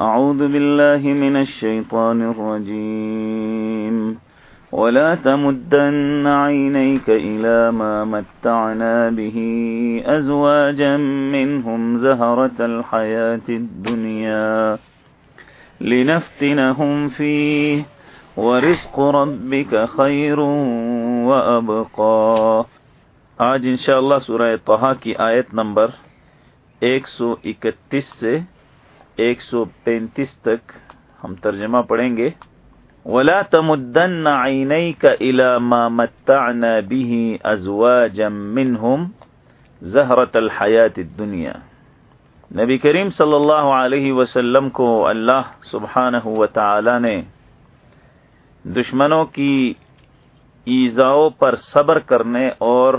أعوذ بالله من الشيطان الرجيم. ولا تمدن عينيك إلى ما متعنا به أزواجا منهم زهرة الحياة الدنيا لنفتنهم فيه ورزق ربك خير وأبقى. آج انشاءاللہ سورہ طہا کی آیت نمبر ایک سو اکتیس سے ایک سو پینتیس تک ہم ترجمہ پڑھیں گے۔ ولا تمدن عينيك الى ما متعنا به ازواجا منهم زهرة الحياة الدنيا۔ نبی کریم صلی اللہ علیہ وسلم کو اللہ سبحانہ و تعالی نے دشمنوں کی ایزاؤں پر صبر کرنے اور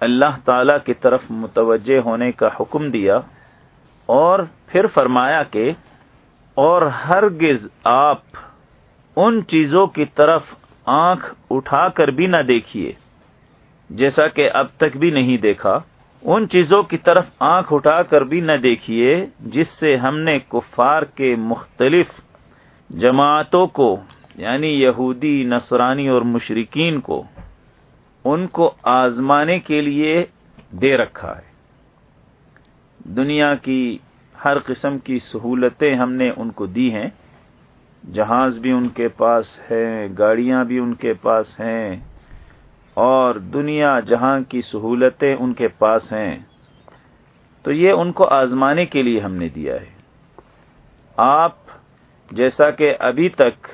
اللہ تعالی کی طرف متوجہ ہونے کا حکم دیا اور پھر فرمایا کہ اور ہرگز آپ ان چیزوں کی طرف آنکھ اٹھا کر بھی نہ دیکھیے، جیسا کہ اب تک بھی نہیں دیکھا۔ ان چیزوں کی طرف آنکھ اٹھا کر بھی نہ دیکھیے، جس سے ہم نے کفار کے مختلف جماعتوں کو یعنی یہودی، نصرانی اور مشرقین کو، ان کو آزمانے کے لیے دے رکھا ہے۔ دنیا کی ہر قسم کی سہولتیں ہم نے ان کو دی ہیں۔ جہاز بھی ان کے پاس ہے گاڑیاں بھی ان کے پاس ہیں، اور دنیا جہاں کی سہولتیں ان کے پاس ہیں۔ تو یہ ان کو آزمانے کے لیے ہم نے دیا ہے۔ آپ، جیسا کہ ابھی تک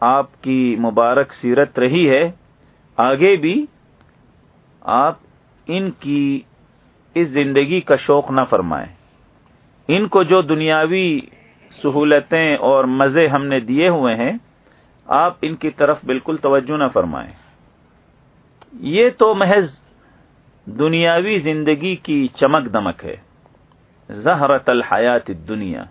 آپ کی مبارک سیرت رہی ہے، آگے بھی آپ ان کی اس زندگی کا شوق نہ فرمائیں۔ ان کو جو دنیاوی سہولتیں اور مزے ہم نے دیے ہوئے ہیں، آپ ان کی طرف بالکل توجہ نہ فرمائیں۔ یہ تو محض دنیاوی زندگی کی چمک دمک ہے۔ زہرت الحیات دنیا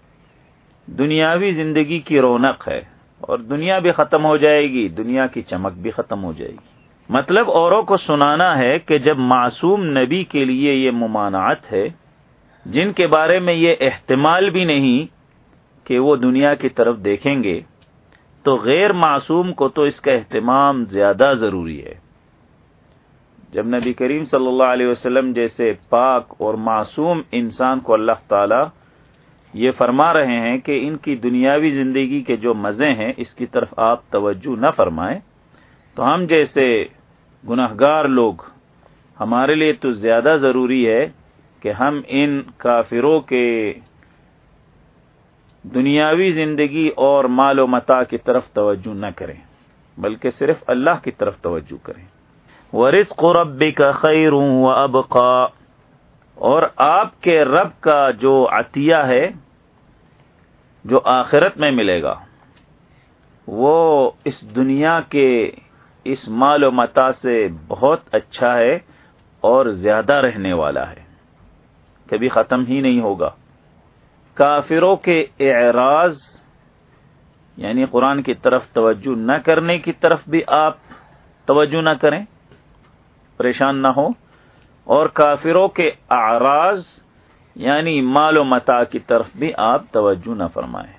دنیاوی زندگی کی رونق ہے اور دنیا بھی ختم ہو جائے گی، دنیا کی چمک بھی ختم ہو جائے گی۔ مطلب اوروں کو سنانا ہے کہ جب معصوم نبی کے لیے یہ ممانعت ہے جن کے بارے میں یہ احتمال بھی نہیں کہ وہ دنیا کی طرف دیکھیں گے، تو غیر معصوم کو تو اس کا اہتمام زیادہ ضروری ہے۔ جب نبی کریم صلی اللہ علیہ وسلم جیسے پاک اور معصوم انسان کو اللہ تعالی یہ فرما رہے ہیں کہ ان کی دنیاوی زندگی کے جو مزے ہیں، اس کی طرف آپ توجہ نہ فرمائیں، تو ہم جیسے گناہ گار لوگ، ہمارے لیے تو زیادہ ضروری ہے کہ ہم ان کافروں کے دنیاوی زندگی اور مال و متا کی طرف توجہ نہ کریں، بلکہ صرف اللہ کی طرف توجہ کریں۔ ورث قرب کا خیر و ابقا اور آپ کے رب کا جو عطیہ ہے، جو آخرت میں ملے گا، وہ اس دنیا کے اس مال و متا سے بہت اچھا ہے اور زیادہ رہنے والا ہے۔ کبھی ختم ہی نہیں ہوگا۔ کافروں کے اعراض یعنی قرآن کی طرف توجہ نہ کرنے کی طرف بھی آپ توجہ نہ کریں، پریشان نہ ہو اور کافروں کے اعراض یعنی مال و متا کی طرف بھی آپ توجہ نہ فرمائیں۔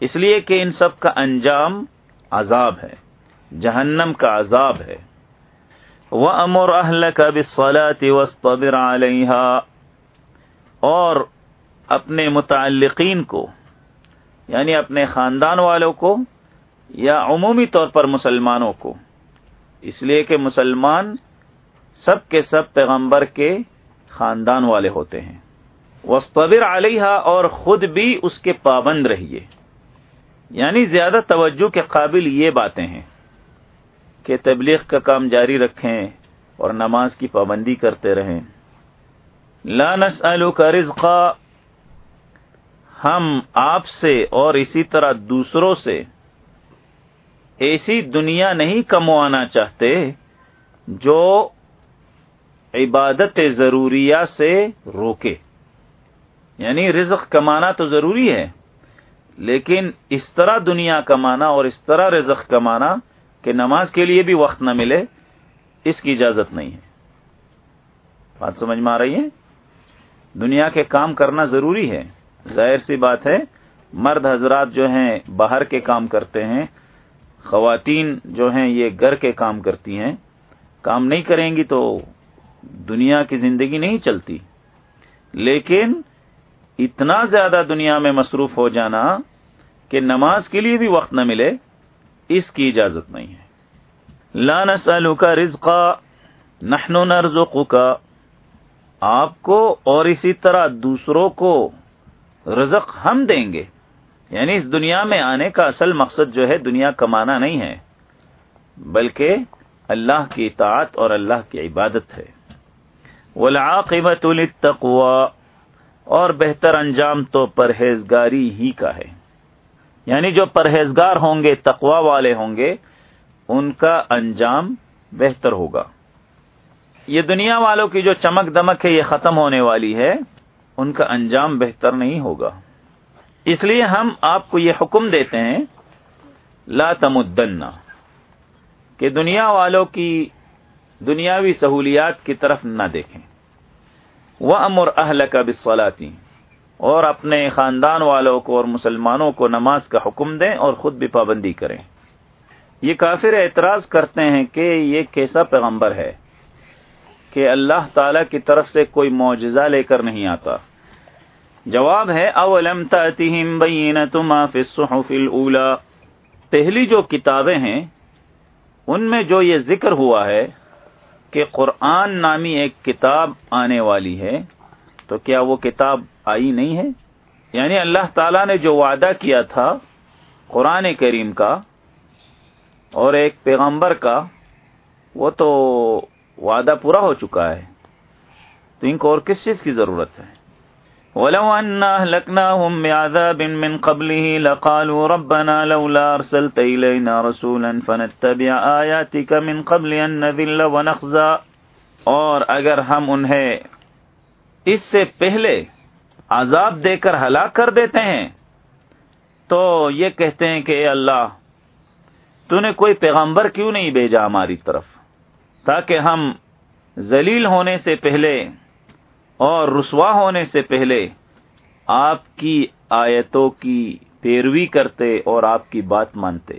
اس لیے کہ ان سب کا انجام عذاب ہے، جہنم کا عذاب ہے۔ وہ امر اہل کا بھی علیہ اور اپنے متعلقین کو یعنی اپنے خاندان والوں کو یا عمومی طور پر مسلمانوں کو۔ اس لیے کہ مسلمان سب کے سب پیغمبر کے خاندان والے ہوتے ہیں۔ وسطبر علیہ اور خود بھی اس کے پابند رہیے۔ یعنی زیادہ توجہ کے قابل یہ باتیں ہیں کہ تبلیغ کا کام جاری رکھیں اور نماز کی پابندی کرتے رہیں۔ لا نسألك رزقا، ہم آپ سے اور اسی طرح دوسروں سے ایسی دنیا نہیں کموانا چاہتے جو عبادت ضروریہ سے روکے۔ یعنی رزق کمانا تو ضروری ہے، لیکن اس طرح دنیا کمانا اور اس طرح رزق کمانا کہ نماز کے لیے بھی وقت نہ ملے، اس کی اجازت نہیں ہے۔ بات سمجھ میں آ رہی ہے؟ دنیا کے کام کرنا ضروری ہے۔ ظاہر سی بات ہے، مرد حضرات جو ہیں، باہر کے کام کرتے ہیں۔ خواتین جو ہیں، یہ گھر کے کام کرتی ہیں۔ کام نہیں کریں گی تو دنیا کی زندگی نہیں چلتی۔ لیکن اتنا زیادہ دنیا میں مصروف ہو جانا کہ نماز کے لیے بھی وقت نہ ملے، اس کی اجازت نہیں ہے۔ لانس کا رزقا، نحن نرزقک۔ کا آپ کو اور اسی طرح دوسروں کو رزق ہم دیں گے۔ یعنی اس دنیا میں آنے کا اصل مقصد جو ہے دنیا کمانا نہیں ہے، بلکہ اللہ کی اطاعت اور اللہ کی عبادت ہے۔ والعاقبت للتقوى، اور بہتر انجام تو پرہیزگاری ہی کا ہے۔ یعنی جو پرہیزگار ہوں گے تقوا والے ہوں گے، ان کا انجام بہتر ہوگا۔ یہ دنیا والوں کی جو چمک دمک ہے، یہ ختم ہونے والی ہے، ان کا انجام بہتر نہیں ہوگا۔ اس لیے ہم آپ کو یہ حکم دیتے ہیں، لا تمدن، کہ دنیا والوں کی دنیاوی سہولیات کی طرف نہ دیکھیں۔ وہ امر اہل کا بسولاتی اور اپنے خاندان والوں کو اور مسلمانوں کو نماز کا حکم دیں اور خود بھی پابندی کریں۔ یہ کافر اعتراض کرتے ہیں کہ یہ کیسا پیغمبر ہے۔ کہ اللہ تعالی کی طرف سے کوئی معجزہ لے کر نہیں آتا۔ جواب ہے، اولم تاتہم بینتما فی الصحف الاولا پہلی جو کتابیں ہیں، ان میں جو یہ ذکر ہوا ہے کہ قرآن نامی ایک کتاب آنے والی ہے، تو کیا وہ کتاب آئی نہیں ہے؟ یعنی اللہ تعالی نے جو وعدہ کیا تھا قرآن کریم کا اور ایک پیغمبر کا، وہ تو وعدہ پورا ہو چکا ہے۔ تو ان کو اور کس چیز کی ضرورت ہے؟ ولو أن أهلكناهم بعذاب من قبله لقالوا ربنا لولا أرسلت إلينا رسولا فنتبع آياتك من قبل أن نذل ونخزى۔ اور اگر ہم انہیں اس سے پہلے عذاب دے کر ہلاک کر دیتے ہیں، تو یہ کہتے ہیں کہ اے اللہ، تو نے کوئی پیغمبر کیوں نہیں بھیجا ہماری طرف؟ تاکہ ہم ذلیل ہونے سے پہلے اور رسوا ہونے سے پہلے آپ کی آیتوں کی پیروی کرتے اور آپ کی بات مانتے۔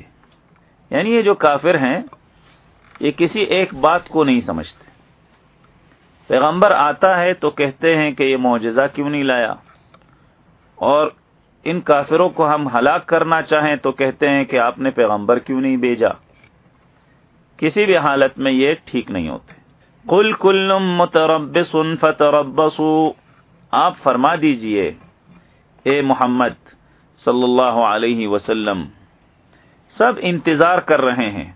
یعنی یہ جو کافر ہیں، یہ کسی ایک بات کو نہیں سمجھتے۔ پیغمبر آتا ہے تو کہتے ہیں کہ یہ معجزہ کیوں نہیں لایا؟ اور ان کافروں کو ہم ہلاک کرنا چاہیں تو کہتے ہیں کہ آپ نے پیغمبر کیوں نہیں بھیجا؟ کسی بھی حالت میں یہ ٹھیک نہیں ہوتے۔ کل کل متربس فتربسو آپ فرما دیجیے، اے محمد صلی اللہ علیہ وسلم، سب انتظار کر رہے ہیں۔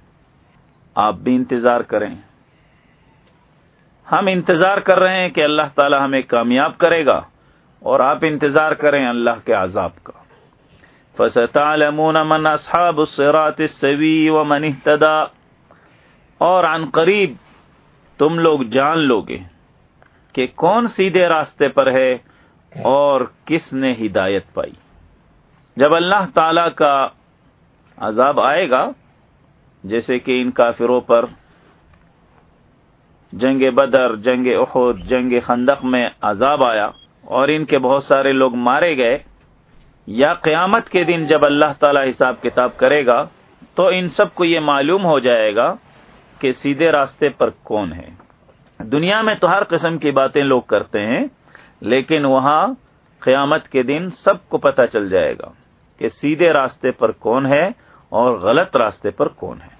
آپ بھی انتظار کریں۔ ہم انتظار کر رہے ہیں کہ اللہ تعالی ہمیں کامیاب کرے گا اور آپ انتظار کریں اللہ کے عذاب کا۔ فستعلمون من اصحاب الصراط السوی ومن اهتدى۔ اور عن قریب تم لوگ جان لو گے کہ کون سیدھے راستے پر ہے اور کس نے ہدایت پائی۔ جب اللہ تعالی کا عذاب آئے گا، جیسے کہ ان کافروں پر جنگ بدر، جنگ احد، جنگ خندق میں عذاب آیا اور ان کے بہت سارے لوگ مارے گئے، یا قیامت کے دن جب اللہ تعالی حساب کتاب کرے گا، تو ان سب کو یہ معلوم ہو جائے گا کہ سیدھے راستے پر کون ہے؟ دنیا میں تو ہر قسم کی باتیں لوگ کرتے ہیں، لیکن وہاں قیامت کے دن سب کو پتہ چل جائے گا کہ سیدھے راستے پر کون ہے اور غلط راستے پر کون ہے۔